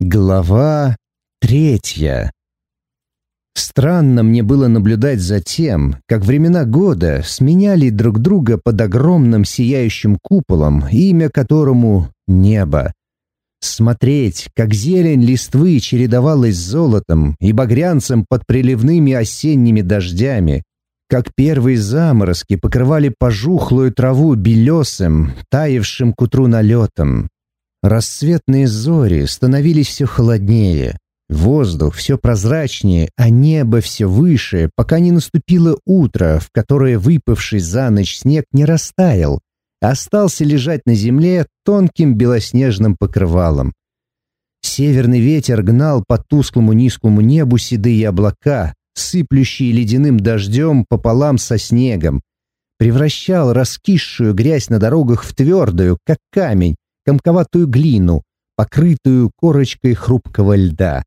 Глава третья. Странно мне было наблюдать за тем, как времена года сменяли друг друга под огромным сияющим куполом, имя которому — небо. Смотреть, как зелень листвы чередовалась с золотом и багрянцем под приливными осенними дождями, как первые заморозки покрывали пожухлую траву белесым, таявшим к утру налетом. Рассветные зори становились все холоднее, воздух все прозрачнее, а небо все выше, пока не наступило утро, в которое выпавший за ночь снег не растаял, а остался лежать на земле тонким белоснежным покрывалом. Северный ветер гнал по тусклому низкому небу седые облака, сыплющие ледяным дождем пополам со снегом, превращал раскисшую грязь на дорогах в твердую, как камень, комковатую глину, покрытую корочкой хрупкого льда.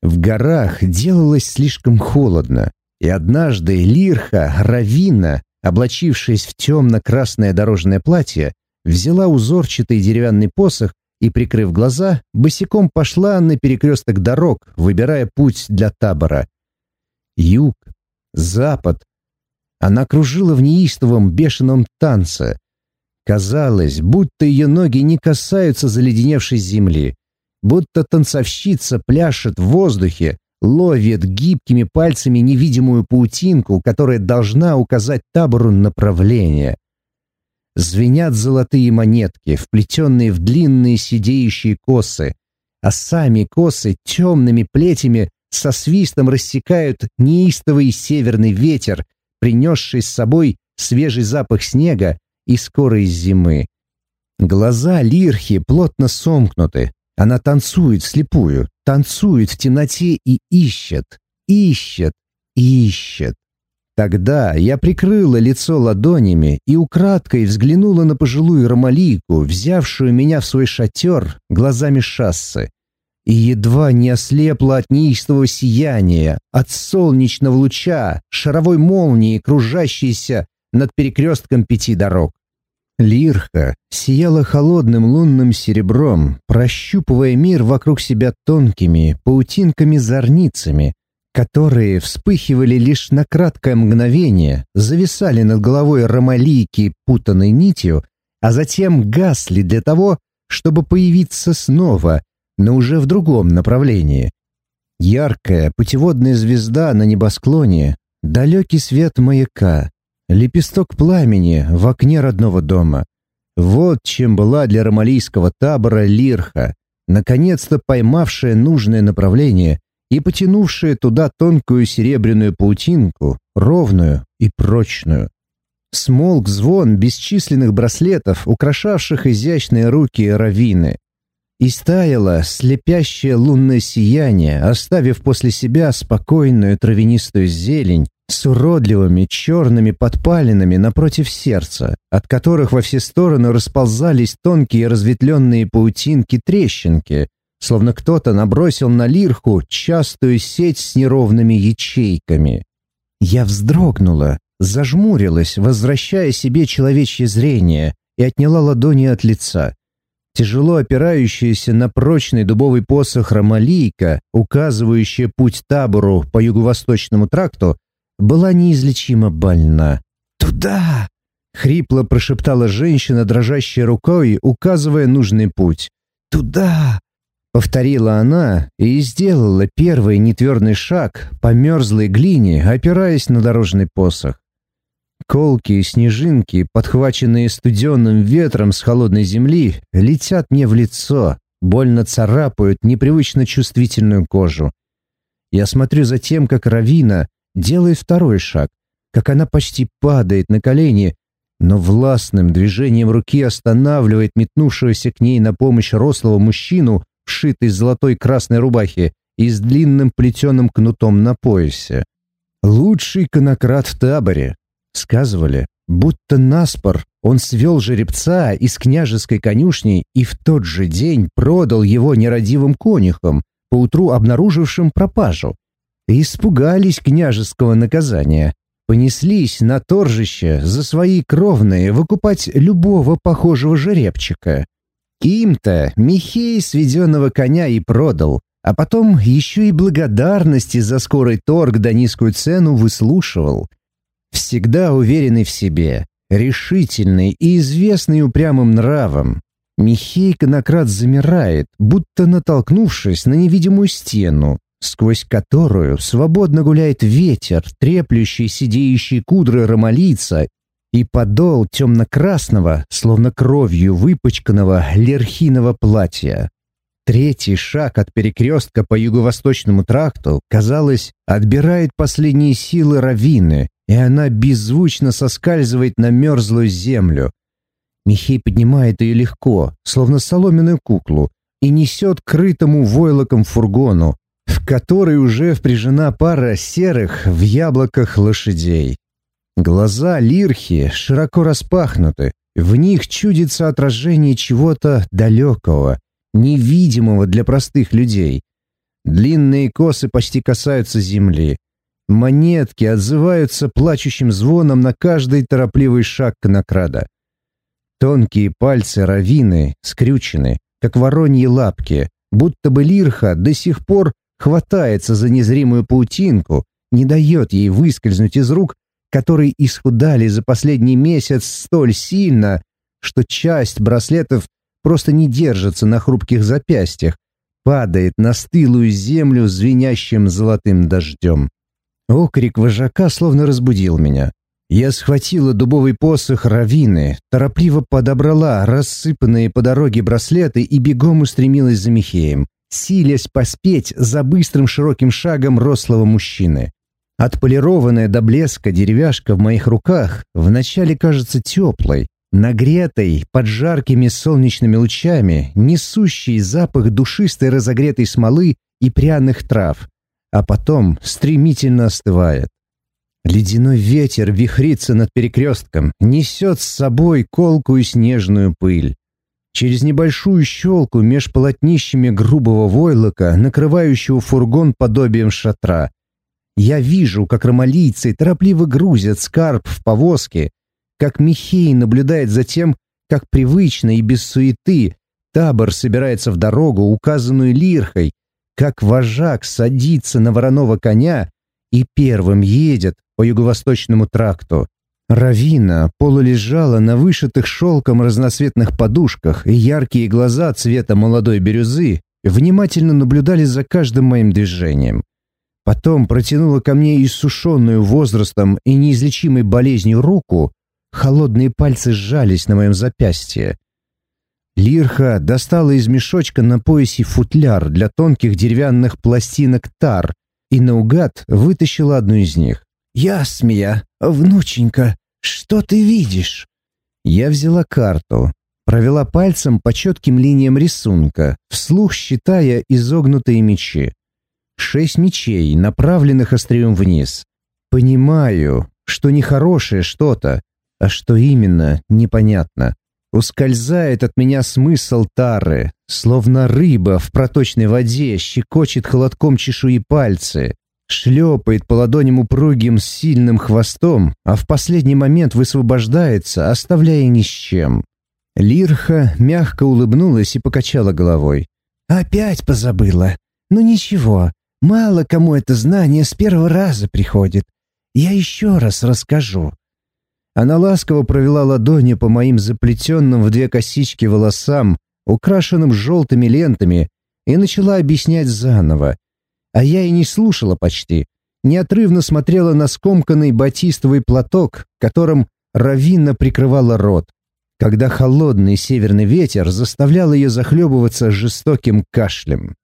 В горах делалось слишком холодно, и однажды Лирха Равина, облачившись в темно-красное дорожное платье, взяла узорчатый деревянный посох и, прикрыв глаза, босиком пошла на перекресток дорог, выбирая путь для табора. Юг, запад. Она кружила в неистовом бешеном танце, Казалось, будто ее ноги не касаются заледеневшей земли, будто танцовщица пляшет в воздухе, ловит гибкими пальцами невидимую паутинку, которая должна указать табору направление. Звенят золотые монетки, вплетенные в длинные сидеющие косы, а сами косы темными плетями со свистом рассекают неистовый северный ветер, принесший с собой свежий запах снега и скорой зимы. Глаза Лирхи плотно сомкнуты. Она танцует слепую, танцует в темноте и ищет, ищет, ищет. Тогда я прикрыла лицо ладонями и украдкой взглянула на пожилую ромалийку, взявшую меня в свой шатер глазами шассы. И едва не ослепла от неистового сияния, от солнечного луча, шаровой молнии, кружащейся над перекрестком пяти дорог. Лирха сияла холодным лунным серебром, прощупывая мир вокруг себя тонкими паутинками-зорницами, которые вспыхивали лишь на краткое мгновение, зависали над головой ромалийки путанной нитью, а затем гасли для того, чтобы появиться снова, но уже в другом направлении. Яркая путеводная звезда на небосклоне, далекий свет маяка, Лепесток пламени в окне родного дома. Вот чем была для ромалийского табора Лирха, наконец-то поймавшая нужное направление и потянувшая туда тонкую серебряную паутинку, ровную и прочную. Смолк звон бесчисленных браслетов, украшавших изящные руки Равины. И стаяло слепящее лунное сияние, оставив после себя спокойную травянистую зелень, с уродливыми черными подпалинами напротив сердца, от которых во все стороны расползались тонкие разветвленные паутинки-трещинки, словно кто-то набросил на лирху частую сеть с неровными ячейками. Я вздрогнула, зажмурилась, возвращая себе человечье зрение, и отняла ладони от лица. Тяжело опирающаяся на прочный дубовый посох Ромалийка, указывающая путь табору по юго-восточному тракту, была неизлечимо больна. «Туда!» — хрипло прошептала женщина, дрожащей рукой, указывая нужный путь. «Туда!» — повторила она и сделала первый нетвердый шаг по мерзлой глине, опираясь на дорожный посох. Колки и снежинки, подхваченные студенным ветром с холодной земли, летят мне в лицо, больно царапают непривычно чувствительную кожу. Я смотрю за тем, как Равина, делает второй шаг, как она почти падает на колени, но властным движением руки останавливает метнувшегося к ней на помощь рослого мужчину, вшитый золотой красной рубахе и с длинным плетеным кнутом на поясе. «Лучший конократ в таборе», — сказывали, будто наспор он свел жеребца из княжеской конюшни и в тот же день продал его нерадивым конюхам, поутру обнаружившим пропажу испугались княжеского наказания, понеслись на торжище за свои кровные выкупать любого похожего жеребчика. Им-то Михей сведенного коня и продал, а потом еще и благодарности за скорый торг да низкую цену выслушивал. Всегда уверенный в себе, решительный и известный упрямым нравом. Михей конократ замирает, будто натолкнувшись на невидимую стену, сквозь которую свободно гуляет ветер, треплющий сидеющие кудры ромалица и подол темно-красного, словно кровью выпачканного лерхиного платья. Третий шаг от перекрестка по юго-восточному тракту, казалось, отбирает последние силы равины, и она беззвучно соскальзывает на мерзлую землю. Михей поднимает ее легко, словно соломенную куклу, и несет крытому войлоком фургону, в который уже впряжена пара серых в яблоках лошадей. Глаза Лирхи широко распахнуты, в них чудится отражение чего-то далекого, невидимого для простых людей. Длинные косы почти касаются земли. Монетки отзываются плачущим звоном на каждый торопливый шаг конокрада. Тонкие пальцы равины скрючены, как вороньи лапки, будто бы лирха до сих пор хватается за незримую паутинку, не дает ей выскользнуть из рук которые исхудали за последний месяц столь сильно, что часть браслетов просто не держится на хрупких запястьях, падает на стылую землю звенящим золотым дождем. Окрик вожака словно разбудил меня. Я схватила дубовый посох равины, торопливо подобрала рассыпанные по дороге браслеты и бегом устремилась за Михеем, силясь поспеть за быстрым широким шагом рослого мужчины. Отполированная до блеска деревяшка в моих руках вначале кажется теплой, нагретой под жаркими солнечными лучами, несущей запах душистой разогретой смолы и пряных трав, а потом стремительно остывает. Ледяной ветер вихрится над перекрестком, несет с собой колкую снежную пыль. Через небольшую щелку меж полотнищами грубого войлока, накрывающего фургон подобием шатра, я вижу, как ромалийцы торопливо грузят скарб в повозки, как Михей наблюдает за тем, как привычно и без суеты табор собирается в дорогу, указанную лирхой, как вожак садится на вороного коня и первым едет по юго-восточному тракту. Равина полулежала на вышитых шелком разноцветных подушках, и яркие глаза цвета молодой бирюзы внимательно наблюдали за каждым моим движением. Потом протянула ко мне иссушенную возрастом и неизлечимой болезнью руку, холодные пальцы сжались на моем запястье. Лирха достала из мешочка на поясе футляр для тонких деревянных пластинок тар и наугад вытащила одну из них. «Ясмия, внученька, что ты видишь?» Я взяла карту, провела пальцем по четким линиям рисунка, вслух считая изогнутые мечи. Шесть мечей, направленных острием вниз. Понимаю, что нехорошее что-то, а что именно, непонятно. Ускользает от меня смысл тары, словно рыба в проточной воде щекочет холодком чешуи пальцы, шлепает по ладоням упругим сильным хвостом, а в последний момент высвобождается, оставляя ни с чем. Лирха мягко улыбнулась и покачала головой. «Опять позабыла. Ну ничего, Мало кому это знание с первого раза приходит. Я еще раз расскажу». Она ласково провела ладони по моим заплетенным в две косички волосам, украшенным желтыми лентами, и начала объяснять заново. А я и не слушала почти, неотрывно смотрела на скомканный батистовый платок, которым Равинна прикрывала рот, когда холодный северный ветер заставлял ее захлебываться жестоким кашлем.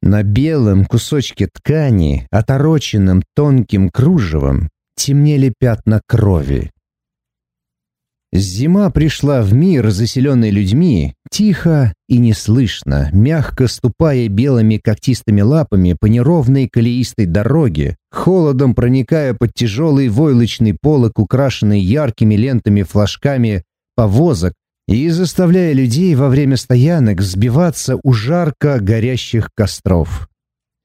На белом кусочке ткани, отороченном тонким кружевом, темнели пятна крови. Зима пришла в мир, заселенный людьми, тихо и неслышно, мягко ступая белыми когтистыми лапами по неровной колеистой дороге, холодом проникая под тяжелый войлочный полок, украшенный яркими лентами флажками повозок, и заставляя людей во время стоянок сбиваться у жарко горящих костров.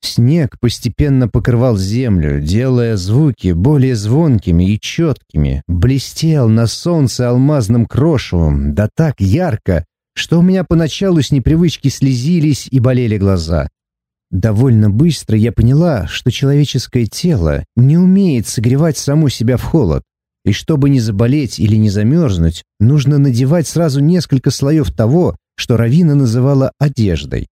Снег постепенно покрывал землю, делая звуки более звонкими и четкими, блестел на солнце алмазным крошевом, да так ярко, что у меня поначалу с непривычки слезились и болели глаза. Довольно быстро я поняла, что человеческое тело не умеет согревать саму себя в холод, и чтобы не заболеть или не замерзнуть, нужно надевать сразу несколько слоев того, что Равина называла одеждой.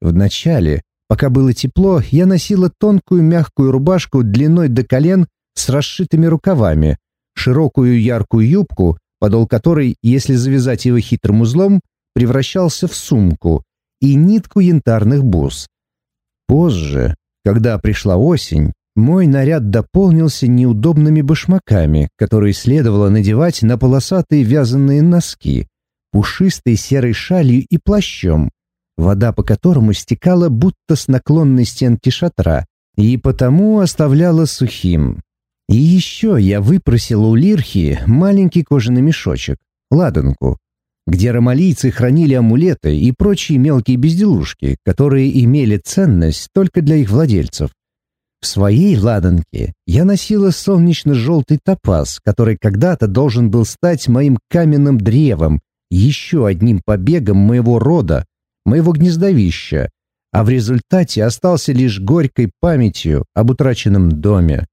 Вначале, пока было тепло, я носила тонкую мягкую рубашку длиной до колен с расшитыми рукавами, широкую яркую юбку, подол которой, если завязать его хитрым узлом, превращался в сумку, и нитку янтарных бус. Позже, когда пришла осень, мой наряд дополнился неудобными башмаками, которые следовало надевать на полосатые вязаные носки, пушистой серой шалью и плащом, вода по которому стекала будто с наклонной стенки шатра, и потому оставляла сухим. И еще я выпросил у Лирхи маленький кожаный мешочек, ладанку, где ромалийцы хранили амулеты и прочие мелкие безделушки, которые имели ценность только для их владельцев. В своей ладанке я носила солнечно-желтый топаз, который когда-то должен был стать моим каменным древом, еще одним побегом моего рода, моего гнездовища, а в результате остался лишь горькой памятью об утраченном доме.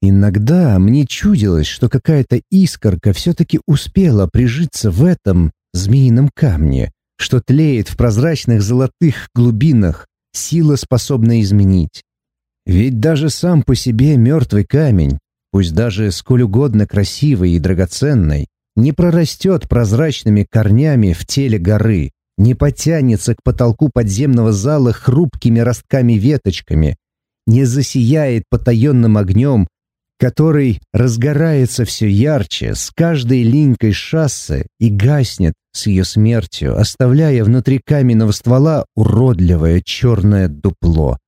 Иногда мне чудилось, что какая-то искорка все-таки успела прижиться в этом змеином камне, что тлеет в прозрачных золотых глубинах, сила способна изменить. Ведь даже сам по себе мертвый камень, пусть даже сколь угодно красивый и драгоценный, не прорастет прозрачными корнями в теле горы, не потянется к потолку подземного зала хрупкими ростками-веточками, не засияет потаенным огнем, который разгорается все ярче с каждой линькой шассы и гаснет с ее смертью, оставляя внутри каменного ствола уродливое черное дупло.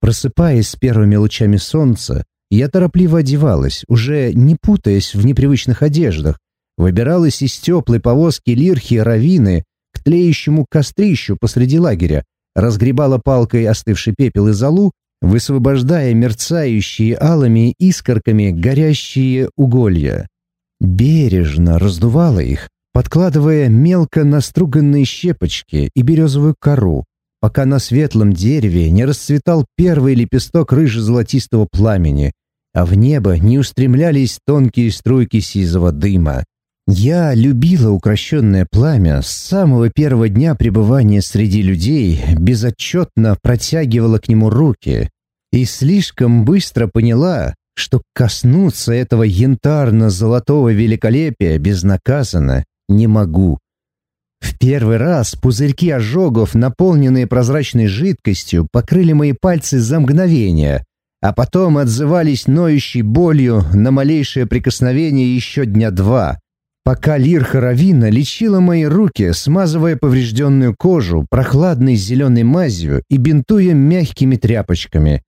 Просыпаясь с первыми лучами солнца, я торопливо одевалась, уже не путаясь в непривычных одеждах, выбиралась из теплой повозки лирхи равины тлеющему кострищу посреди лагеря, разгребала палкой остывший пепел и золу высвобождая мерцающие алыми искорками горящие уголья. Бережно раздувала их, подкладывая мелко наструганные щепочки и березовую кору, пока на светлом дереве не расцветал первый лепесток рыже-золотистого пламени, а в небо не устремлялись тонкие струйки сизого дыма. Я любила укращенное пламя с самого первого дня пребывания среди людей, безотчетно протягивала к нему руки и слишком быстро поняла, что коснуться этого янтарно-золотого великолепия безнаказанно не могу. В первый раз пузырьки ожогов, наполненные прозрачной жидкостью, покрыли мои пальцы за мгновение, а потом отзывались ноющей болью на малейшее прикосновение еще дня два, пока Лирха Равина лечила мои руки, смазывая поврежденную кожу прохладной зеленой мазью и бинтуя мягкими тряпочками.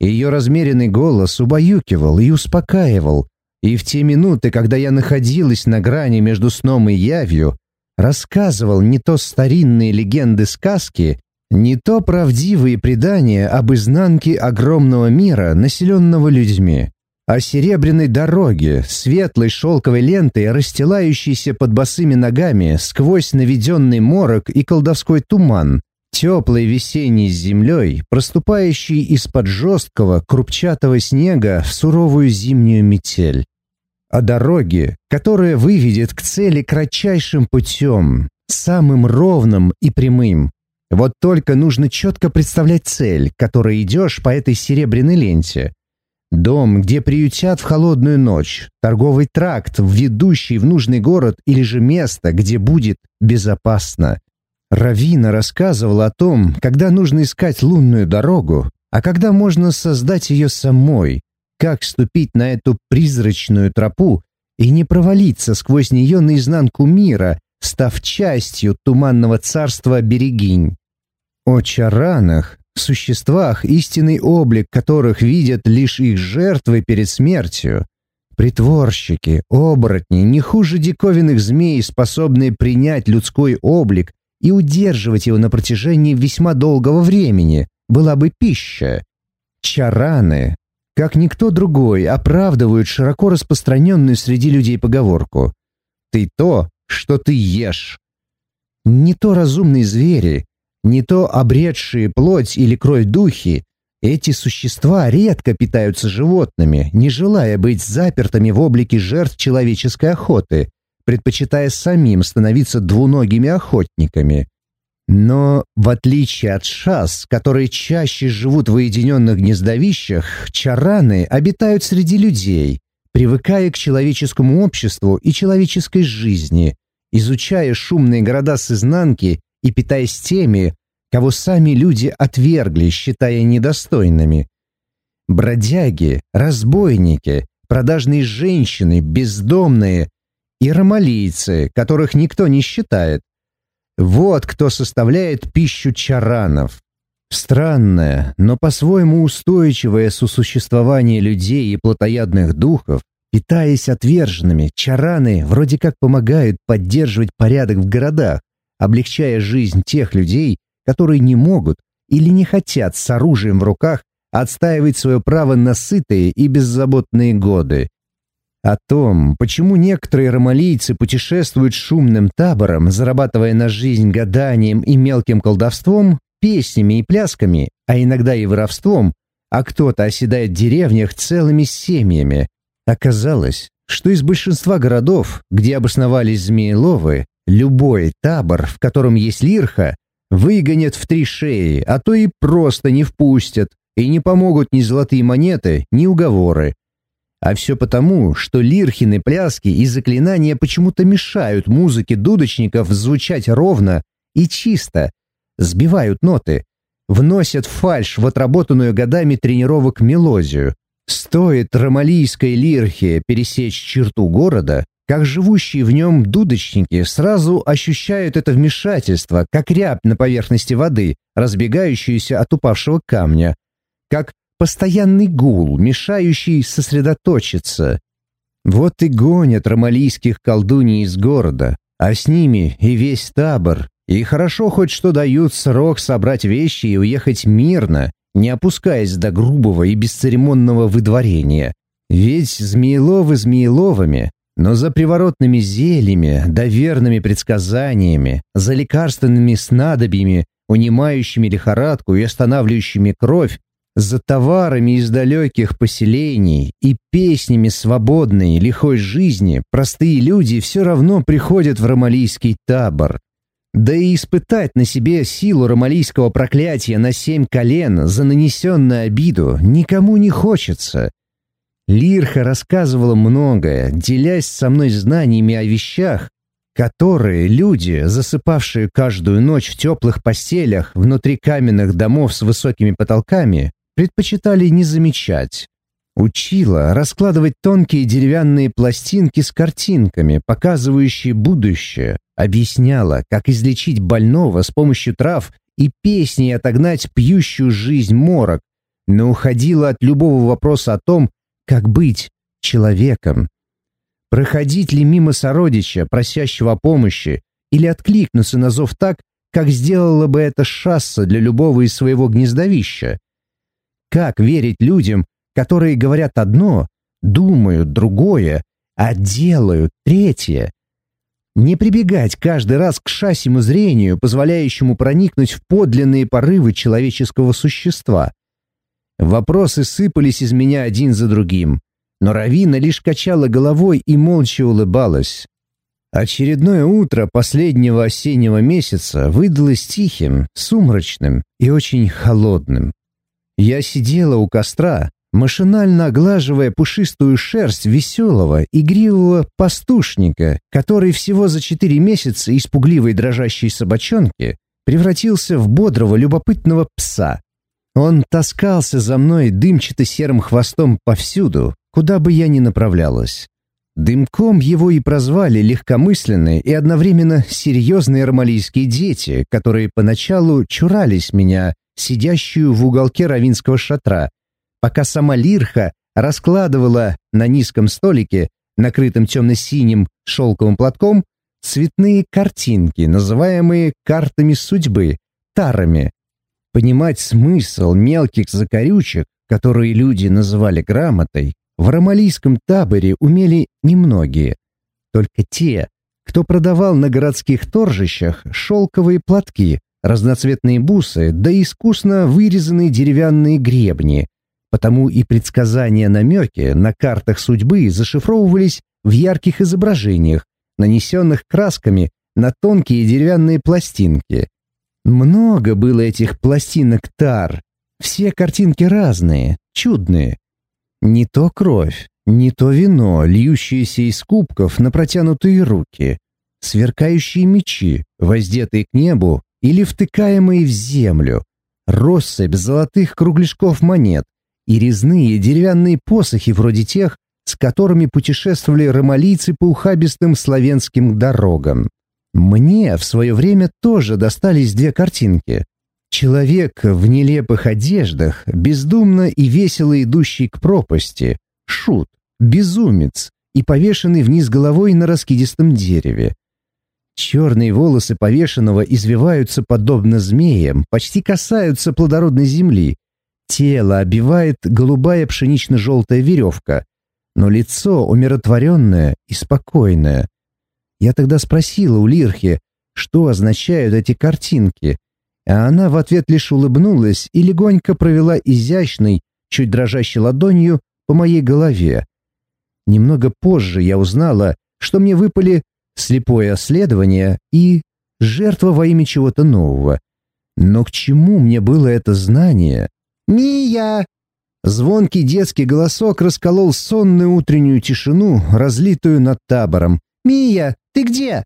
Ее размеренный голос убаюкивал и успокаивал, и в те минуты, когда я находилась на грани между сном и явью, рассказывал не то старинные легенды сказки, не то правдивые предания об изнанке огромного мира, населенного людьми о серебряной дороге, светлой шелковой лентой, расстилающейся под босыми ногами сквозь наведенный морок и колдовской туман, теплой весенней землей, проступающей из-под жесткого крупчатого снега в суровую зимнюю метель. О дороге, которая выведет к цели кратчайшим путем, самым ровным и прямым. Вот только нужно четко представлять цель, которой идешь по этой серебряной ленте, Дом, где приютят в холодную ночь, торговый тракт, ведущий в нужный город или же место, где будет безопасно. Равина рассказывала о том, когда нужно искать лунную дорогу, а когда можно создать ее самой, как ступить на эту призрачную тропу и не провалиться сквозь нее наизнанку мира, став частью туманного царства Берегинь. О чаранах, существах, истинный облик которых видят лишь их жертвы перед смертью. Притворщики, оборотни, не хуже диковинных змей, способные принять людской облик и удерживать его на протяжении весьма долгого времени, была бы пища. Чараны, как никто другой, оправдывают широко распространенную среди людей поговорку «ты то, что ты ешь». Не то разумные звери, не то обретшие плоть или кровь духи, эти существа редко питаются животными, не желая быть запертыми в облике жертв человеческой охоты, предпочитая самим становиться двуногими охотниками. Но, в отличие от шас, которые чаще живут в уединенных гнездовищах, чараны обитают среди людей, привыкая к человеческому обществу и человеческой жизни, изучая шумные города с изнанки и питаясь теми, кого сами люди отвергли, считая недостойными. Бродяги, разбойники, продажные женщины, бездомные и ромалийцы, которых никто не считает. Вот кто составляет пищу чаранов. Странное, но по-своему устойчивое сосуществование людей и плотоядных духов, питаясь отверженными, чараны вроде как помогают поддерживать порядок в городах, облегчая жизнь тех людей, которые не могут или не хотят с оружием в руках отстаивать свое право на сытые и беззаботные годы. О том, почему некоторые ромалийцы путешествуют шумным табором, зарабатывая на жизнь гаданием и мелким колдовством, песнями и плясками, а иногда и воровством, а кто-то оседает в деревнях целыми семьями. Оказалось, что из большинства городов, где обосновались змееловы, любой табор, в котором есть лирха, Выгонят в три шеи, а то и просто не впустят, и не помогут ни золотые монеты, ни уговоры. А все потому, что лирхины пляски и заклинания почему-то мешают музыке дудочников звучать ровно и чисто, сбивают ноты, вносят фальшь в отработанную годами тренировок мелодию. Стоит ромалийской лирхе пересечь черту города, как живущие в нем дудочники сразу ощущают это вмешательство, как рябь на поверхности воды, разбегающуюся от упавшего камня, как постоянный гул, мешающий сосредоточиться. Вот и гонят ромалийских колдуней из города, а с ними и весь табор, и хорошо хоть что дают срок собрать вещи и уехать мирно, не опускаясь до грубого и бесцеремонного выдворения. Ведь Змееловы Змееловыми, но за приворотными зельями, доверными предсказаниями, за лекарственными снадобьями, унимающими лихорадку и останавливающими кровь, за товарами из далеких поселений и песнями свободной, лихой жизни простые люди все равно приходят в ромалийский табор. Да и испытать на себе силу ромалийского проклятия на семь колен за нанесенную обиду никому не хочется. Лирха рассказывала многое, делясь со мной знаниями о вещах, которые люди, засыпавшие каждую ночь в теплых постелях внутри каменных домов с высокими потолками, предпочитали не замечать. Учила раскладывать тонкие деревянные пластинки с картинками, показывающие будущее, объясняла, как излечить больного с помощью трав и песней отогнать пьющую жизнь морок, но уходила от любого вопроса о том, как быть человеком? Проходить ли мимо сородича, просящего о помощи, или откликнуться на зов так, как сделала бы это шасса для любого из своего гнездовища? Как верить людям, которые говорят одно, думают другое, а делают третье? Не прибегать каждый раз к шасему зрению, позволяющему проникнуть в подлинные порывы человеческого существа. Вопросы сыпались из меня один за другим, но Равина лишь качала головой и молча улыбалась. Очередное утро последнего осеннего месяца выдалось тихим, сумрачным и очень холодным. Я сидела у костра, машинально оглаживая пушистую шерсть веселого, игривого пастушника, который всего за четыре месяца из пугливой дрожащей собачонки превратился в бодрого, любопытного пса. Он таскался за мной дымчато-серым хвостом повсюду, куда бы я ни направлялась. Дымком его и прозвали легкомысленные и одновременно серьезные ромалийские дети, которые поначалу чурались меня, сидящую в уголке равинского шатра, пока сама Лирха раскладывала на низком столике, накрытым темно-синим шелковым платком, цветные картинки, называемые картами судьбы, тарами, Понимать смысл мелких закорючек, которые люди называли грамотой, в ромалийском таборе умели немногие. Только те, кто продавал на городских торжищах шелковые платки, разноцветные бусы да искусно вырезанные деревянные гребни. Потому и предсказания-намеки на картах судьбы зашифровывались в ярких изображениях, нанесенных красками на тонкие деревянные пластинки. Много было этих пластинок тар. Все картинки разные, чудные. Не то кровь, не то вино, льющееся из кубков на протянутые руки, сверкающие мечи, воздетые к небу или втыкаемые в землю, россыпь золотых кругляшков монет и резные деревянные посохи вроде тех, с которыми путешествовали ромалийцы по ухабистым славянским дорогам. Мне в свое время тоже достались две картинки. Человек в нелепых одеждах, бездумно и весело идущий к пропасти, шут, безумец и повешенный вниз головой на раскидистом дереве. Черные волосы повешенного извиваются подобно змеям, почти касаются плодородной земли. Тело обивает голубая пшенично-желтая веревка, но лицо умиротворенное и спокойное. Я тогда спросила у Лирхи, что означают эти картинки, а она в ответ лишь улыбнулась и легонько провела изящной, чуть дрожащей ладонью по моей голове. Немного позже я узнала, что мне выпали слепое следование и жертва во имя чего-то нового. Но к чему мне было это знание? «Мия!» Звонкий детский голосок расколол сонную утреннюю тишину, разлитую над табором. «Мия, ты где?»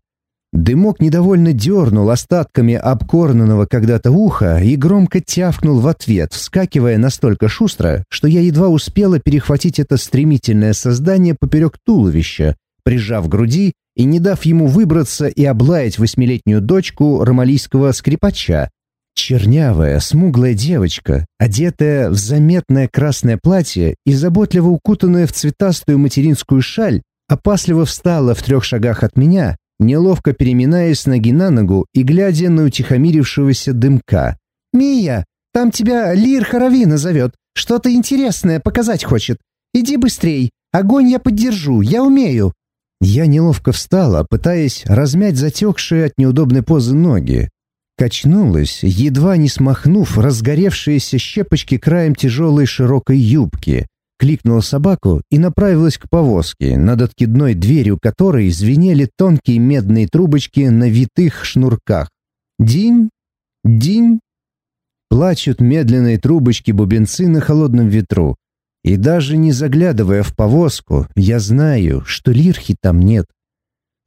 Дымок недовольно дернул остатками обкорнанного когда-то уха и громко тявкнул в ответ, вскакивая настолько шустро, что я едва успела перехватить это стремительное создание поперек туловища, прижав груди и не дав ему выбраться и облаять восьмилетнюю дочку ромалийского скрипача. Чернявая, смуглая девочка, одетая в заметное красное платье и заботливо укутанная в цветастую материнскую шаль, опасливо встала в трех шагах от меня неловко переминаясь ноги на ногу и глядя на утихомирившегося дымка. «Мия, там тебя Лир Харавина зовет. Что-то интересное показать хочет. Иди быстрей. Огонь я поддержу, я умею». Я неловко встала, пытаясь размять затекшие от неудобной позы ноги. Качнулась, едва не смахнув разгоревшиеся щепочки краем тяжелой широкой юбки кликнула собаку и направилась к повозке, над откидной дверью которой звенели тонкие медные трубочки на витых шнурках. Динь, динь. Плачут медленные трубочки-бубенцы на холодном ветру. И даже не заглядывая в повозку, я знаю, что лирхи там нет.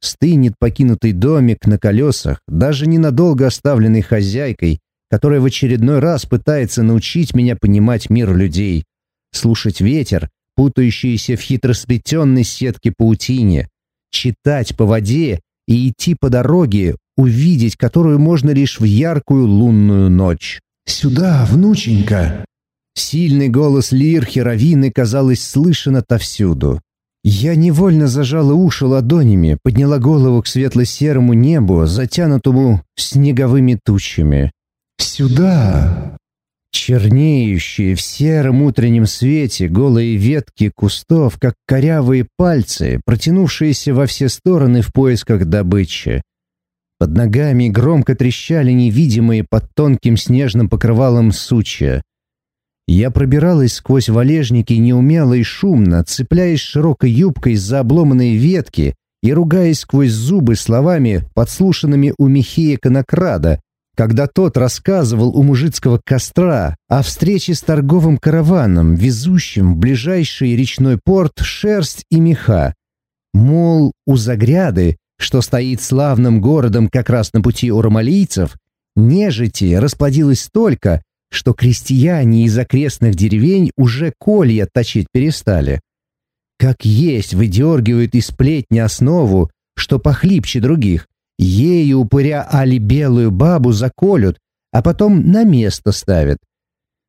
Стынет покинутый домик на колесах, даже ненадолго оставленный хозяйкой, которая в очередной раз пытается научить меня понимать мир людей, слушать ветер, путающийся в хитросплетенной сетке паутине, читать по воде и идти по дороге, увидеть которую можно лишь в яркую лунную ночь. «Сюда, внученька!» Сильный голос Лирхи Равины, казалось, слышен отовсюду. Я невольно зажала уши ладонями, подняла голову к светло-серому небу, затянутому снеговыми тучами. «Сюда!» Чернеющие в сером утреннем свете голые ветки кустов, как корявые пальцы, протянувшиеся во все стороны в поисках добычи. Под ногами громко трещали невидимые под тонким снежным покрывалом сучья. Я пробиралась сквозь валежники неумело и шумно, цепляясь широкой юбкой за обломанные ветки и ругаясь сквозь зубы словами, подслушанными у Михея Конокрада, когда тот рассказывал у мужицкого костра о встрече с торговым караваном, везущим в ближайший речной порт шерсть и меха. Мол, у Загряды, что стоит славным городом как раз на пути у ромалийцев, нежити расплодилось столько, что крестьяне из окрестных деревень уже колья точить перестали. Как есть выдергивают из плетни основу, что похлипче других, Ею упыря Али белую бабу заколют, а потом на место ставят.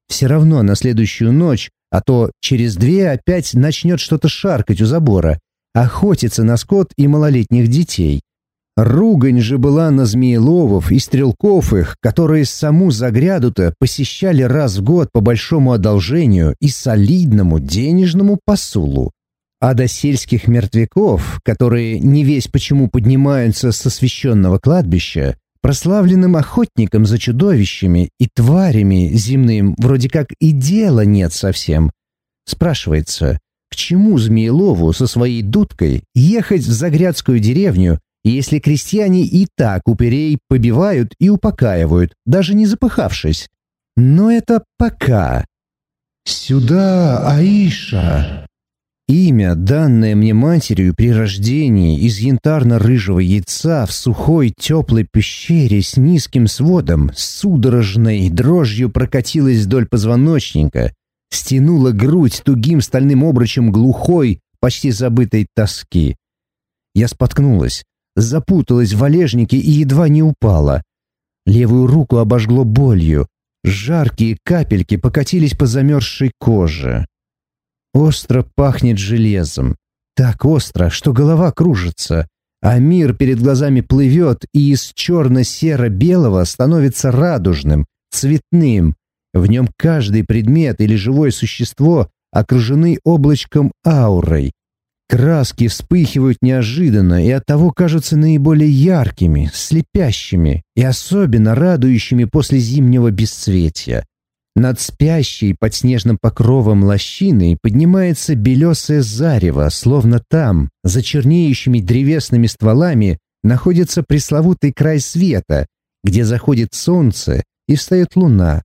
Все равно на следующую ночь, а то через две опять начнет что-то шаркать у забора, охотиться на скот и малолетних детей. Ругань же была на змееловов и стрелков их, которые саму загряду-то посещали раз в год по большому одолжению и солидному денежному посулу. А до сельских мертвяков, которые не весь почему поднимаются со священного кладбища, прославленным охотникам за чудовищами и тварями земным вроде как и дела нет совсем. Спрашивается, к чему Змеелову со своей дудкой ехать в Загрядскую деревню, если крестьяне и так уперей побивают и упокаивают, даже не запыхавшись? Но это пока. «Сюда, Аиша!» Имя, данное мне матерью при рождении из янтарно-рыжего яйца в сухой теплой пещере с низким сводом, судорожной дрожью прокатилось вдоль позвоночника, стянула грудь тугим стальным обручем глухой, почти забытой тоски. Я споткнулась, запуталась в валежнике и едва не упала. Левую руку обожгло болью, жаркие капельки покатились по замерзшей коже. Остро пахнет железом. Так остро, что голова кружится, а мир перед глазами плывет и из черно-серо-белого становится радужным, цветным. В нем каждый предмет или живое существо окружены облачком аурой. Краски вспыхивают неожиданно и оттого кажутся наиболее яркими, слепящими и особенно радующими после зимнего бесцветия. Над спящей под снежным покровом лощиной поднимается белесое зарево, словно там, за чернеющими древесными стволами, находится пресловутый край света, где заходит солнце и встает луна,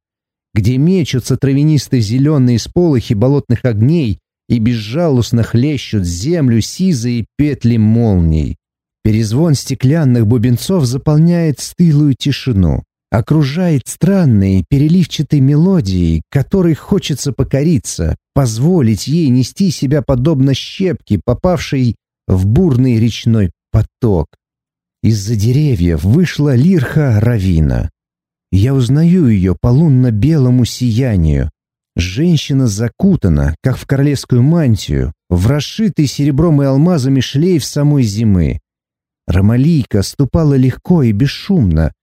где мечутся травянистые зеленые сполохи болотных огней и безжалостно хлещут землю сизые петли молний. Перезвон стеклянных бубенцов заполняет стылую тишину окружает странной, переливчатой мелодией, которой хочется покориться, позволить ей нести себя подобно щепке, попавшей в бурный речной поток. Из-за деревьев вышла лирха Равина. Я узнаю ее по лунно-белому сиянию. Женщина закутана, как в королевскую мантию, в расшитый серебром и алмазами шлейф самой зимы. Ромалийка ступала легко и бесшумно,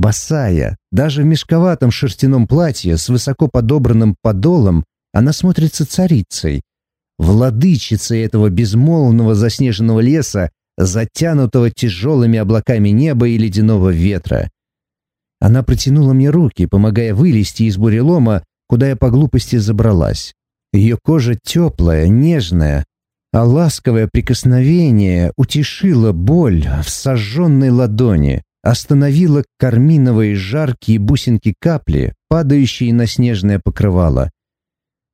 Босая, даже в мешковатом шерстяном платье с высоко подобранным подолом, она смотрится царицей, владычицей этого безмолвного заснеженного леса, затянутого тяжелыми облаками неба и ледяного ветра. Она протянула мне руки, помогая вылезти из бурелома, куда я по глупости забралась. Ее кожа теплая, нежная, а ласковое прикосновение утешило боль в сожженной ладони остановила карминовые жаркие бусинки капли, падающие на снежное покрывало.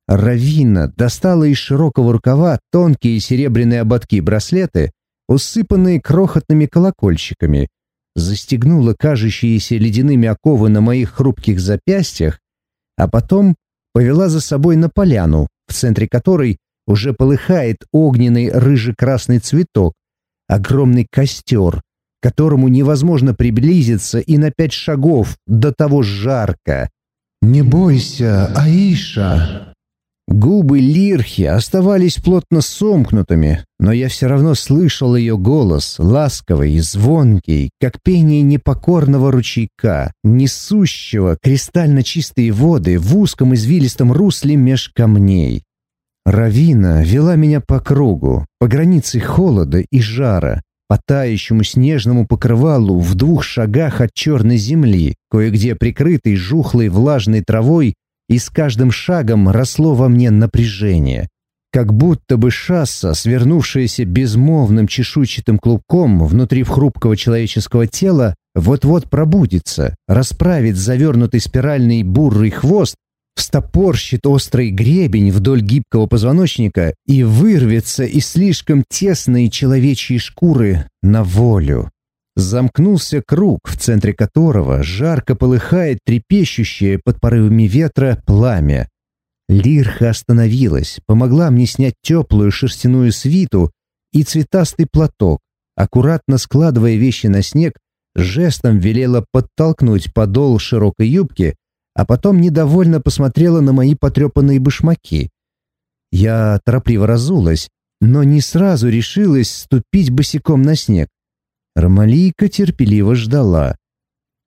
Равина достала из широкого рукава тонкие серебряные ободки-браслеты, усыпанные крохотными колокольчиками, застегнула кажущиеся ледяными оковы на моих хрупких запястьях, а потом повела за собой на поляну, в центре которой уже полыхает огненный рыже-красный цветок, огромный костер, которому невозможно приблизиться и на пять шагов до того жарко. «Не бойся, Аиша!» Губы Лирхи оставались плотно сомкнутыми, но я все равно слышал ее голос, ласковый и звонкий, как пение непокорного ручейка, несущего кристально чистые воды в узком извилистом русле меж камней. Равина вела меня по кругу, по границе холода и жара, по тающему снежному покрывалу в двух шагах от черной земли, кое-где прикрытой жухлой влажной травой, и с каждым шагом росло во мне напряжение. Как будто бы шасса, свернувшаяся безмолвным чешуйчатым клубком внутри хрупкого человеческого тела, вот-вот пробудится, расправит завернутый спиральный бурый хвост встопорщит острый гребень вдоль гибкого позвоночника и вырвется из слишком тесной человечьей шкуры на волю. Замкнулся круг, в центре которого жарко полыхает трепещущее под порывами ветра пламя. Лирха остановилась, помогла мне снять теплую шерстяную свиту и цветастый платок, аккуратно складывая вещи на снег, жестом велела подтолкнуть подол широкой юбки, а потом недовольно посмотрела на мои потрепанные башмаки. Я торопливо разулась, но не сразу решилась ступить босиком на снег. Ромалийка терпеливо ждала.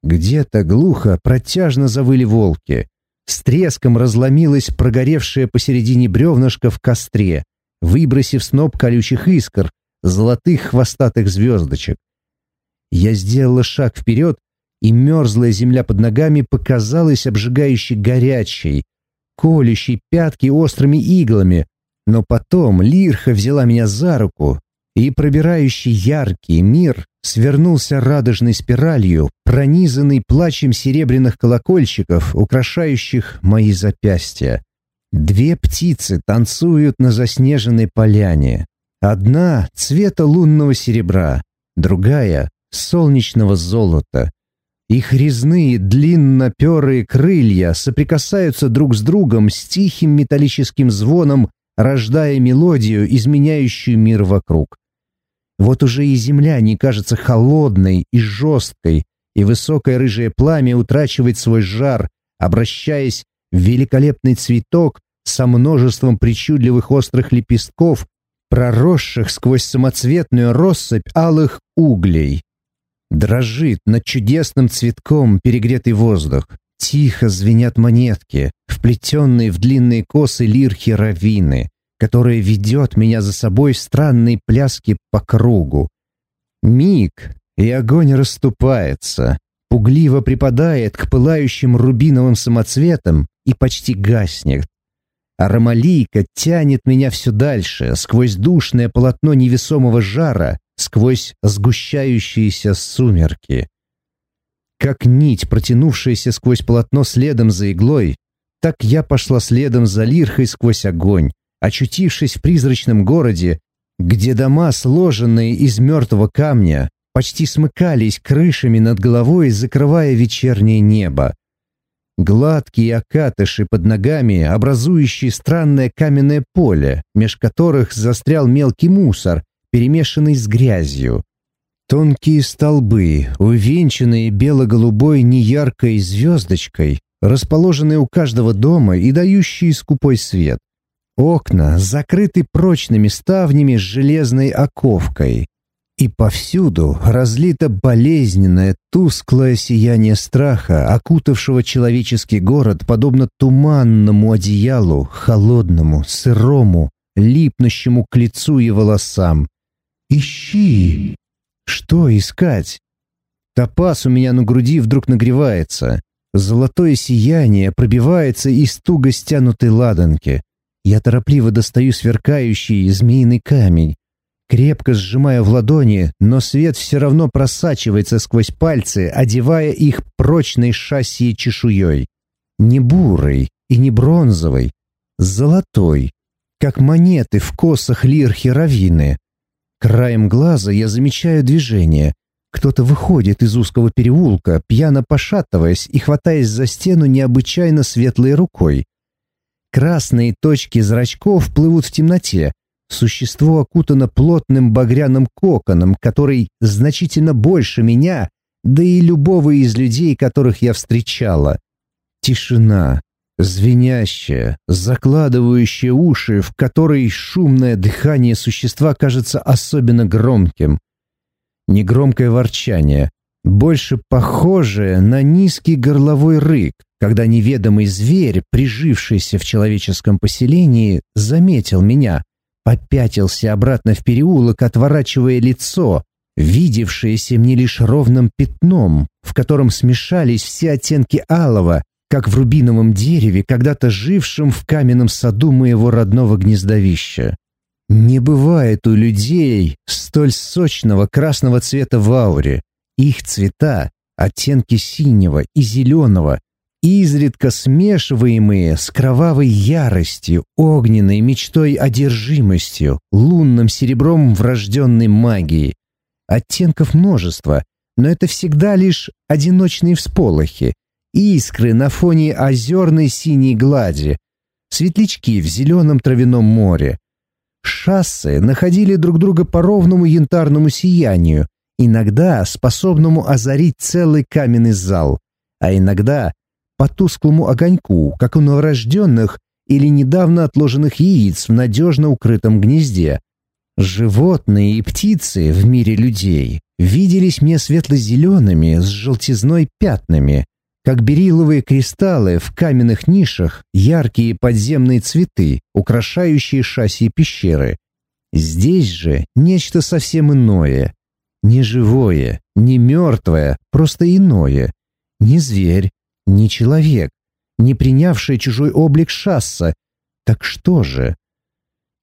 Где-то глухо, протяжно завыли волки. С треском разломилась прогоревшая посередине бревнышко в костре. выбросив сноп колючих искр, золотых хвостатых звездочек. Я сделала шаг вперед, и мерзлая земля под ногами показалась обжигающе горячей, колющей пятки острыми иглами, но потом Лирха взяла меня за руку, и пробирающий яркий мир свернулся радужной спиралью, пронизанный плачем серебряных колокольчиков, украшающих мои запястья. Две птицы танцуют на заснеженной поляне. Одна — цвета лунного серебра, другая — солнечного золота. Их резные длинноперые крылья соприкасаются друг с другом с тихим металлическим звоном, рождая мелодию, изменяющую мир вокруг. Вот уже и земля не кажется холодной и жесткой, и высокое рыжее пламя утрачивает свой жар, обращаясь в великолепный цветок со множеством причудливых острых лепестков, проросших сквозь самоцветную россыпь алых углей. Дрожит над чудесным цветком перегретый воздух. Тихо звенят монетки, вплетенные в длинные косы лирхи равины, которая ведет меня за собой в странной пляске по кругу. Миг, и огонь расступается, пугливо припадает к пылающим рубиновым самоцветам и почти гаснет. А тянет меня все дальше, сквозь душное полотно невесомого жара, сквозь сгущающиеся сумерки. Как нить, протянувшаяся сквозь полотно следом за иглой, так я пошла следом за лирхой сквозь огонь, очутившись в призрачном городе, где дома, сложенные из мертвого камня, почти смыкались крышами над головой, закрывая вечернее небо. Гладкие окатыши под ногами, образующие странное каменное поле, меж которых застрял мелкий мусор, перемешанный с грязью. Тонкие столбы, увенчанные бело-голубой неяркой звездочкой, расположенные у каждого дома и дающие скупой свет. Окна закрыты прочными ставнями с железной оковкой. И повсюду разлито болезненное, тусклое сияние страха, окутавшего человеческий город, подобно туманному одеялу, холодному, сырому, липнущему к лицу и волосам. «Ищи!» «Что искать?» Топаз у меня на груди вдруг нагревается. Золотое сияние пробивается из туго стянутой ладанки. Я торопливо достаю сверкающий змеиный камень. Крепко сжимаю в ладони, но свет все равно просачивается сквозь пальцы, одевая их прочной шасси чешуей. Не бурый и не бронзовый, золотой, как монеты в косах лирхи равины. Краем глаза я замечаю движение. Кто-то выходит из узкого переулка, пьяно пошатываясь и хватаясь за стену необычайно светлой рукой. Красные точки зрачков плывут в темноте. Существо окутано плотным багряным коконом, который значительно больше меня, да и любого из людей, которых я встречала. Тишина, звенящая, закладывающая уши, в которой шумное дыхание существа кажется особенно громким. Негромкое ворчание, больше похожее на низкий горловой рык, когда неведомый зверь, прижившийся в человеческом поселении, заметил меня, попятился обратно в переулок, отворачивая лицо, видевшееся мне лишь ровным пятном, в котором смешались все оттенки алого, как в рубиновом дереве, когда-то жившем в каменном саду моего родного гнездовища. Не бывает у людей столь сочного красного цвета в ауре. Их цвета — оттенки синего и зеленого, изредка смешиваемые с кровавой яростью, огненной мечтой одержимостью, лунным серебром врожденной магии. Оттенков множество, но это всегда лишь одиночные всполохи, искры на фоне озерной синей глади, светлячки в зеленом травяном море. Шассы находили друг друга по ровному янтарному сиянию, иногда способному озарить целый каменный зал, а иногда по тусклому огоньку, как у новорожденных или недавно отложенных яиц в надежно укрытом гнезде. Животные и птицы в мире людей виделись мне светло-зелеными с желтизной пятнами, как берилловые кристаллы в каменных нишах, яркие подземные цветы, украшающие шасси пещеры. Здесь же нечто совсем иное. Не живое, не мертвое, просто иное. Не зверь, не человек, не принявший чужой облик шасса. Так что же?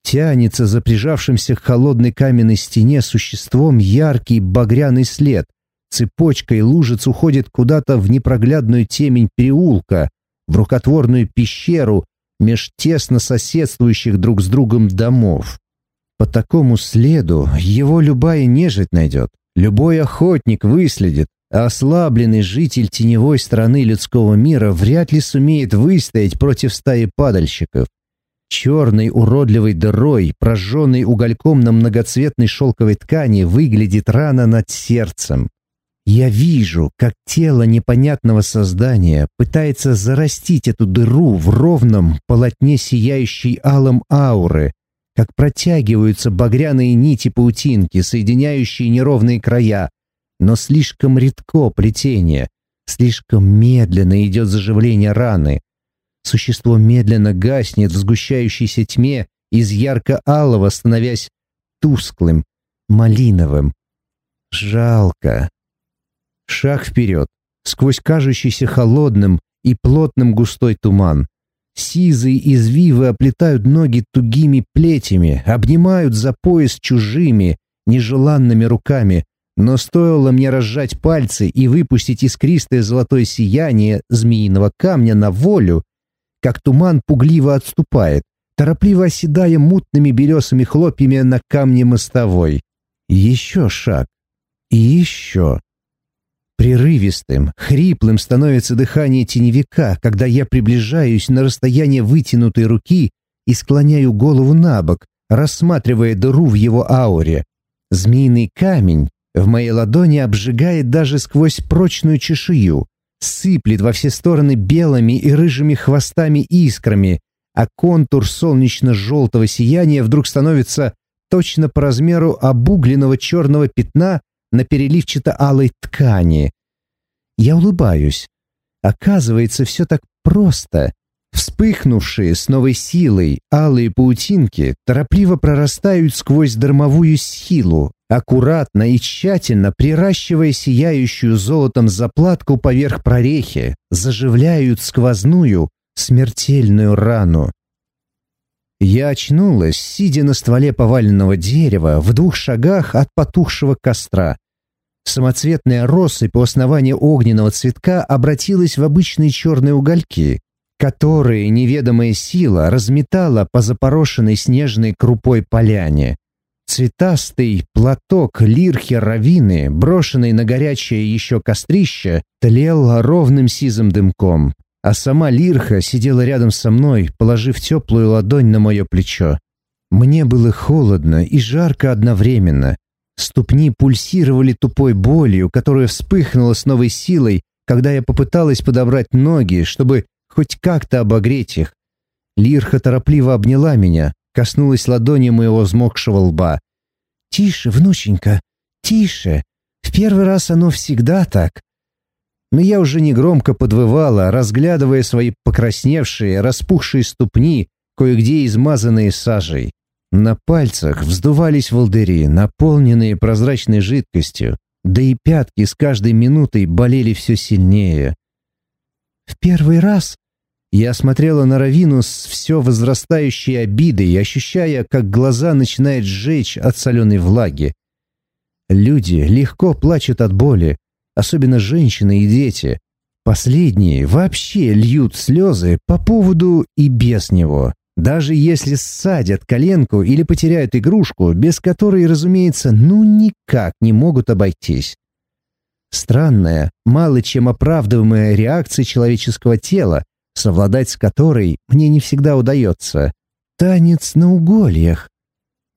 Тянется за прижавшимся к холодной каменной стене существом яркий багряный след. Цепочкой лужиц уходит куда-то в непроглядную темень переулка, в рукотворную пещеру меж тесно соседствующих друг с другом домов. По такому следу его любая нежить найдет, любой охотник выследит, а ослабленный житель теневой страны людского мира вряд ли сумеет выстоять против стаи падальщиков. Черной уродливой дырой, прожженной угольком на многоцветной шелковой ткани, выглядит рана над сердцем. Я вижу, как тело непонятного создания пытается зарастить эту дыру в ровном полотне сияющей алым ауры, как протягиваются багряные нити паутинки, соединяющие неровные края, но слишком редко плетение, слишком медленно идет заживление раны. Существо медленно гаснет в сгущающейся тьме из ярко-алого, становясь тусклым, малиновым. Жалко. Шаг вперед, сквозь кажущийся холодным и плотным густой туман. Сизые извивы оплетают ноги тугими плетями, обнимают за пояс чужими, нежеланными руками, но стоило мне разжать пальцы и выпустить искристое золотое сияние змеиного камня на волю, как туман пугливо отступает, торопливо оседая мутными белесыми хлопьями на камне мостовой. Еще шаг. И еще. Прерывистым, хриплым становится дыхание теневика, когда я приближаюсь на расстояние вытянутой руки и склоняю голову на бок, рассматривая дыру в его ауре. Змеиный камень в моей ладони обжигает даже сквозь прочную чешую, сыплет во все стороны белыми и рыжими хвостами искрами, а контур солнечно-желтого сияния вдруг становится точно по размеру обугленного черного пятна на переливчато-алой ткани. Я улыбаюсь. Оказывается, все так просто. Вспыхнувшие с новой силой алые паутинки торопливо прорастают сквозь дармовую силу, аккуратно и тщательно приращивая сияющую золотом заплатку поверх прорехи, заживляют сквозную, смертельную рану. Я очнулась, сидя на стволе поваленного дерева в двух шагах от потухшего костра. Самоцветная россыпь по основанию огненного цветка обратилась в обычные черные угольки, которые неведомая сила разметала по запорошенной снежной крупой поляне. Цветастый платок лирхи равины, брошенный на горячее еще кострище, тлел ровным сизым дымком, а сама Лирха сидела рядом со мной, положив теплую ладонь на мое плечо. Мне было холодно и жарко одновременно. Ступни пульсировали тупой болью, которая вспыхнула с новой силой, когда я попыталась подобрать ноги, чтобы хоть как-то обогреть их. Лирха торопливо обняла меня, коснулась ладони моего взмокшего лба. «Тише, внученька, тише. В первый раз оно всегда так но я уже негромко подвывала, разглядывая свои покрасневшие, распухшие ступни, кое-где измазанные сажей. На пальцах вздувались волдыри, наполненные прозрачной жидкостью, да и пятки с каждой минутой болели все сильнее. В первый раз я смотрела на Равину с все возрастающей обидой, ощущая, как глаза начинают сжечь от соленой влаги. Люди легко плачут от боли, особенно женщины и дети. Последние вообще льют слезы по поводу и без него. Даже если ссадят коленку или потеряют игрушку, без которой, разумеется, ну никак не могут обойтись. Странная, мало чем оправдываемая реакция человеческого тела, совладать с которой мне не всегда удается. Танец на угольях.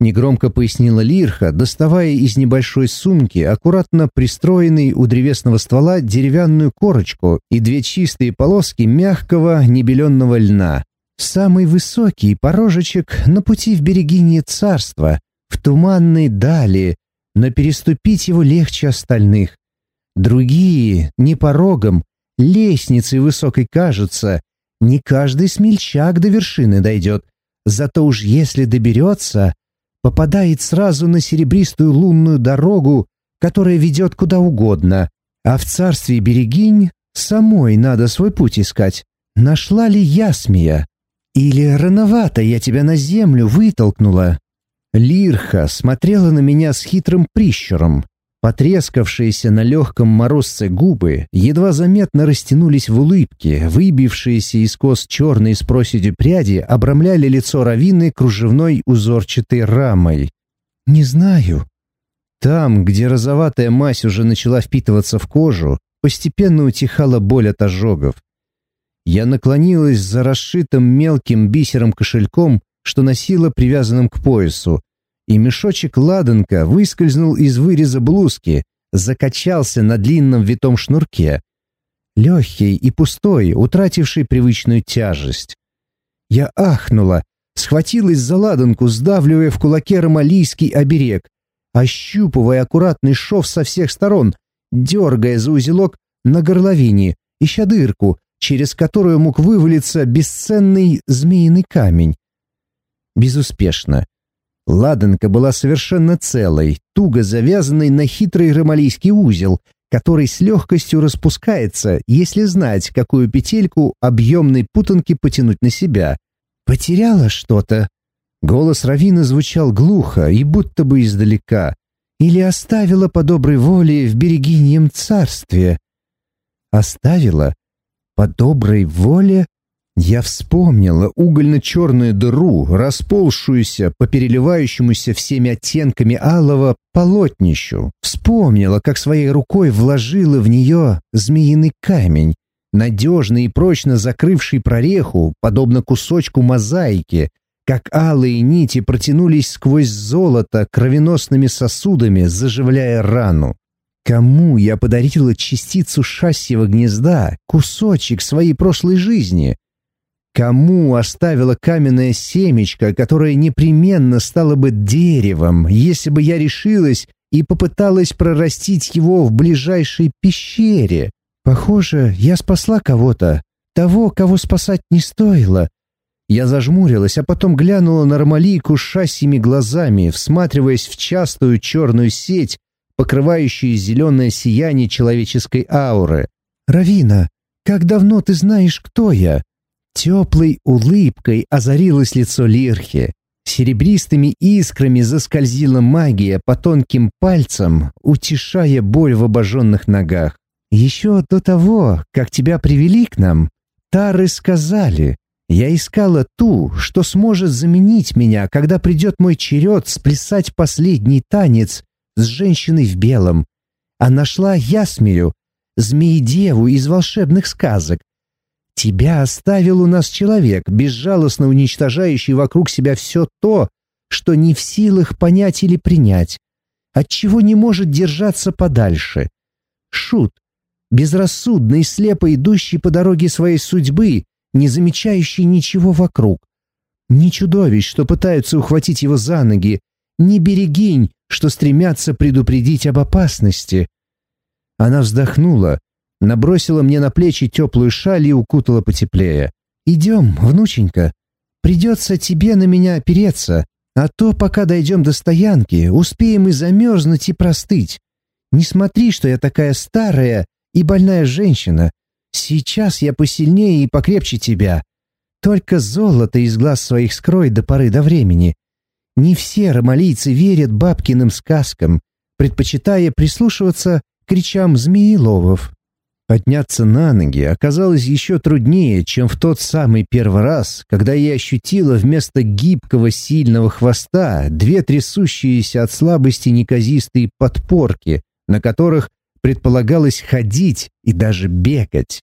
Негромко пояснила Лирха, доставая из небольшой сумки аккуратно пристроенный у древесного ствола деревянную корочку и две чистые полоски мягкого небеленного льна. Самый высокий порожечек на пути в берегине царства, в туманной дали, но переступить его легче остальных. Другие, не порогом, Лестницей высокой кажется, не каждый смельчак до вершины дойдет. Зато уж если доберется, попадает сразу на серебристую лунную дорогу, которая ведет куда угодно. А в царстве Берегинь самой надо свой путь искать. Нашла ли Ясмия? Или рановато я тебя на землю вытолкнула? Лирха смотрела на меня с хитрым прищуром. Потрескавшиеся на легком морозце губы едва заметно растянулись в улыбке, выбившиеся из кос черные с проседью пряди обрамляли лицо Равины кружевной узорчатой рамой. «Не знаю». Там, где розоватая мазь уже начала впитываться в кожу, постепенно утихала боль от ожогов. Я наклонилась за расшитым мелким бисером кошельком, что носила привязанным к поясу, и мешочек ладанка выскользнул из выреза блузки, закачался на длинном витом шнурке. Легкий и пустой, утративший привычную тяжесть. Я ахнула, схватилась за ладанку, сдавливая в кулаке ромалийский оберег, ощупывая аккуратный шов со всех сторон, дергая за узелок на горловине, ища дырку, через которую мог вывалиться бесценный змеиный камень. Безуспешно. Ладанка была совершенно целой, туго завязанной на хитрый ромалийский узел, который с легкостью распускается, если знать, какую петельку объемной путанки потянуть на себя. «Потеряла что-то?» Голос Равина звучал глухо и будто бы издалека. «Или оставила по доброй воле в берегиньем царстве?» «Оставила? По доброй воле?» Я вспомнила угольно-черную дыру, расползшуюся по переливающемуся всеми оттенками алого полотнищу. Вспомнила, как своей рукой вложила в нее змеиный камень, надежно и прочно закрывший прореху, подобно кусочку мозаики, как алые нити протянулись сквозь золото кровеносными сосудами, заживляя рану. Кому я подарила частицу шассьего гнезда, кусочек своей прошлой жизни? Кому оставила каменное семечко, которое непременно стало бы деревом, если бы я решилась и попыталась прорастить его в ближайшей пещере? Похоже, я спасла кого-то, того, кого спасать не стоило. Я зажмурилась, а потом глянула на Ромалийку шасьими глазами, всматриваясь в частую черную сеть, покрывающую зеленое сияние человеческой ауры. «Равина, как давно ты знаешь, кто я?» Теплой улыбкой озарилось лицо Лирхи. Серебристыми искрами заскользила магия по тонким пальцам, утешая боль в обожженных ногах. «Еще до того, как тебя привели к нам, Тары сказали, я искала ту, что сможет заменить меня, когда придет мой черед сплясать последний танец с женщиной в белом. А нашла Ясмию, змеи-деву из волшебных сказок, Тебя оставил у нас человек, безжалостно уничтожающий вокруг себя все то, что не в силах понять или принять, от чего не может держаться подальше. Шут, безрассудно и слепо идущий по дороге своей судьбы, не замечающий ничего вокруг. Не чудовищ, что пытаются ухватить его за ноги, не берегинь, что стремятся предупредить об опасности. Она вздохнула, набросила мне на плечи теплую шаль и укутала потеплее. «Идем, внученька. Придется тебе на меня опереться, а то, пока дойдем до стоянки, успеем и замерзнуть, и простыть. Не смотри, что я такая старая и больная женщина. Сейчас я посильнее и покрепче тебя. Только золото из глаз своих скрой до поры до времени. Не все ромалийцы верят бабкиным сказкам, предпочитая прислушиваться к речам змееловов. Подняться на ноги оказалось еще труднее, чем в тот самый первый раз, когда я ощутила вместо гибкого сильного хвоста две трясущиеся от слабости неказистые подпорки, на которых предполагалось ходить и даже бегать.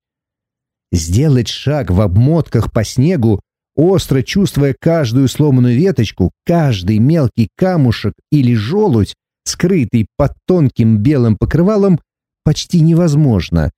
Сделать шаг в обмотках по снегу, остро чувствуя каждую сломанную веточку, каждый мелкий камушек или желудь, скрытый под тонким белым покрывалом, почти невозможно —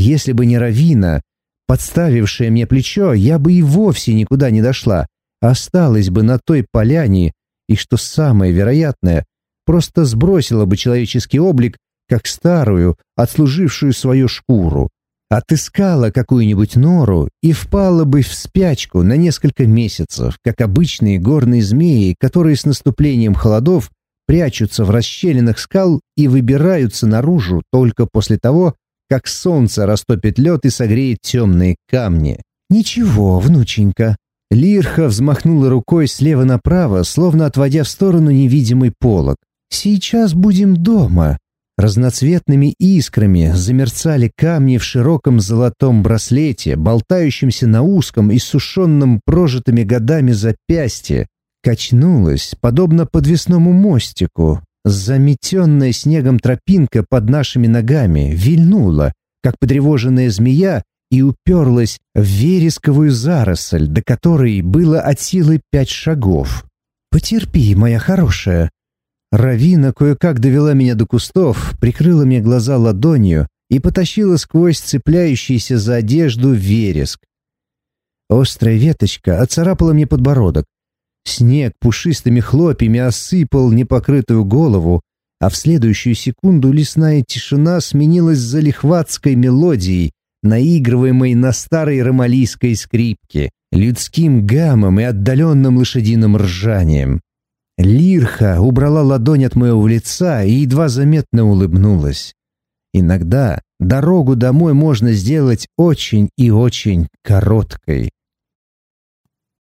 если бы не Равина, подставившая мне плечо, я бы и вовсе никуда не дошла. Осталась бы на той поляне, и, что самое вероятное, просто сбросила бы человеческий облик, как старую, отслужившую свою шкуру. отыскала какую-нибудь нору и впала бы в спячку на несколько месяцев, как обычные горные змеи, которые с наступлением холодов прячутся в расщелинах скал и выбираются наружу только после того, как солнце растопит лед и согреет темные камни. «Ничего, внученька». Лирха взмахнула рукой слева направо, словно отводя в сторону невидимый полог. «Сейчас будем дома. Разноцветными искрами замерцали камни в широком золотом браслете, болтающемся на узком и сушенном прожитыми годами запястье. Качнулась, подобно подвесному мостику. Заметенная снегом тропинка под нашими ногами вильнула, как потревоженная змея, и уперлась в вересковую заросль, до которой было от силы пять шагов. «Потерпи, моя хорошая», Равина кое-как довела меня до кустов, прикрыла мне глаза ладонью и потащила сквозь цепляющийся за одежду вереск. Острая веточка отцарапала мне подбородок. Снег пушистыми хлопьями осыпал непокрытую голову, а в следующую секунду лесная тишина сменилась залихватской мелодией, наигрываемой на старой ромалийской скрипке, людским гамом и отдаленным лошадиным ржанием. Лирха убрала ладонь от моего лица и едва заметно улыбнулась. Иногда дорогу домой можно сделать очень и очень короткой.